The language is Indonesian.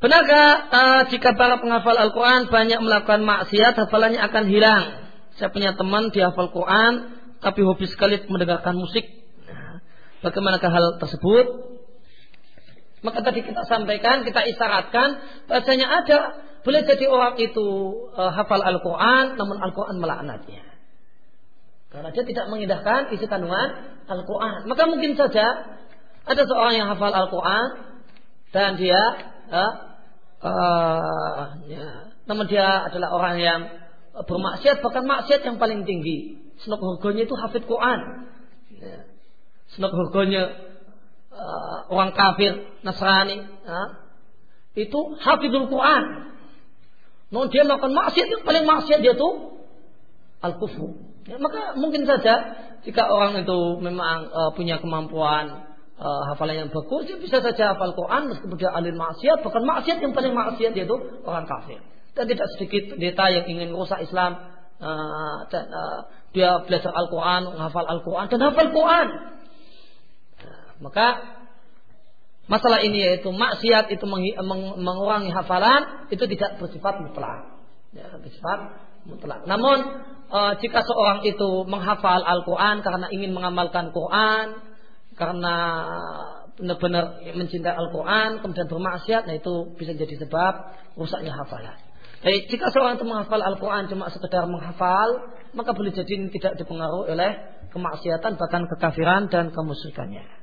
Benarkah uh, jika para penghafal Al-Quran banyak melakukan maksiat, hafalannya akan hilang? Saya punya teman dia hafal Quran, tapi hobi sekali mendengarkan musik. Nah, bagaimanakah hal tersebut? Maka tadi kita sampaikan, kita isyaratkan, bahasanya ada, boleh jadi orang itu uh, hafal Al-Quran, namun Al-Quran melaknatnya. Karena dia tidak mengindahkan isi kandungan Al-Quran. Maka mungkin saja ada seorang yang hafal Al-Quran dan dia uh, uh, ya. namun dia adalah orang yang bermaksiat bahkan maksiat yang paling tinggi senok hurgonya itu hafid Quran ya. senok hurgonya uh, orang kafir Nasrani ya. itu hafidul Quran namun dia melakukan maksiat yang paling maksiat dia tuh al kufu ya, maka mungkin saja jika orang itu memang uh, punya kemampuan uh, hafalan yang bagus, dia bisa saja hafal Quran meskipun dia alim maksiat, bahkan maksiat yang paling maksiat yaitu orang kafir. Dan tidak sedikit deta yang ingin merusak Islam uh, dan uh, dia belajar Al-Quran, menghafal Al-Quran dan hafal Quran. Maka masalah ini yaitu maksiat itu meng, mengurangi hafalan itu tidak bersifat mutlak. Ya, bersifat mutlak. Namun uh, jika seorang itu menghafal Al-Quran karena ingin mengamalkan Quran, karena benar-benar mencintai Al-Quran kemudian bermaksiat, nah itu bisa jadi sebab rusaknya hafalan. Jadi jika seorang itu menghafal Al-Quran cuma sekedar menghafal, maka boleh jadi tidak dipengaruhi oleh kemaksiatan bahkan kekafiran dan kemusyrikannya.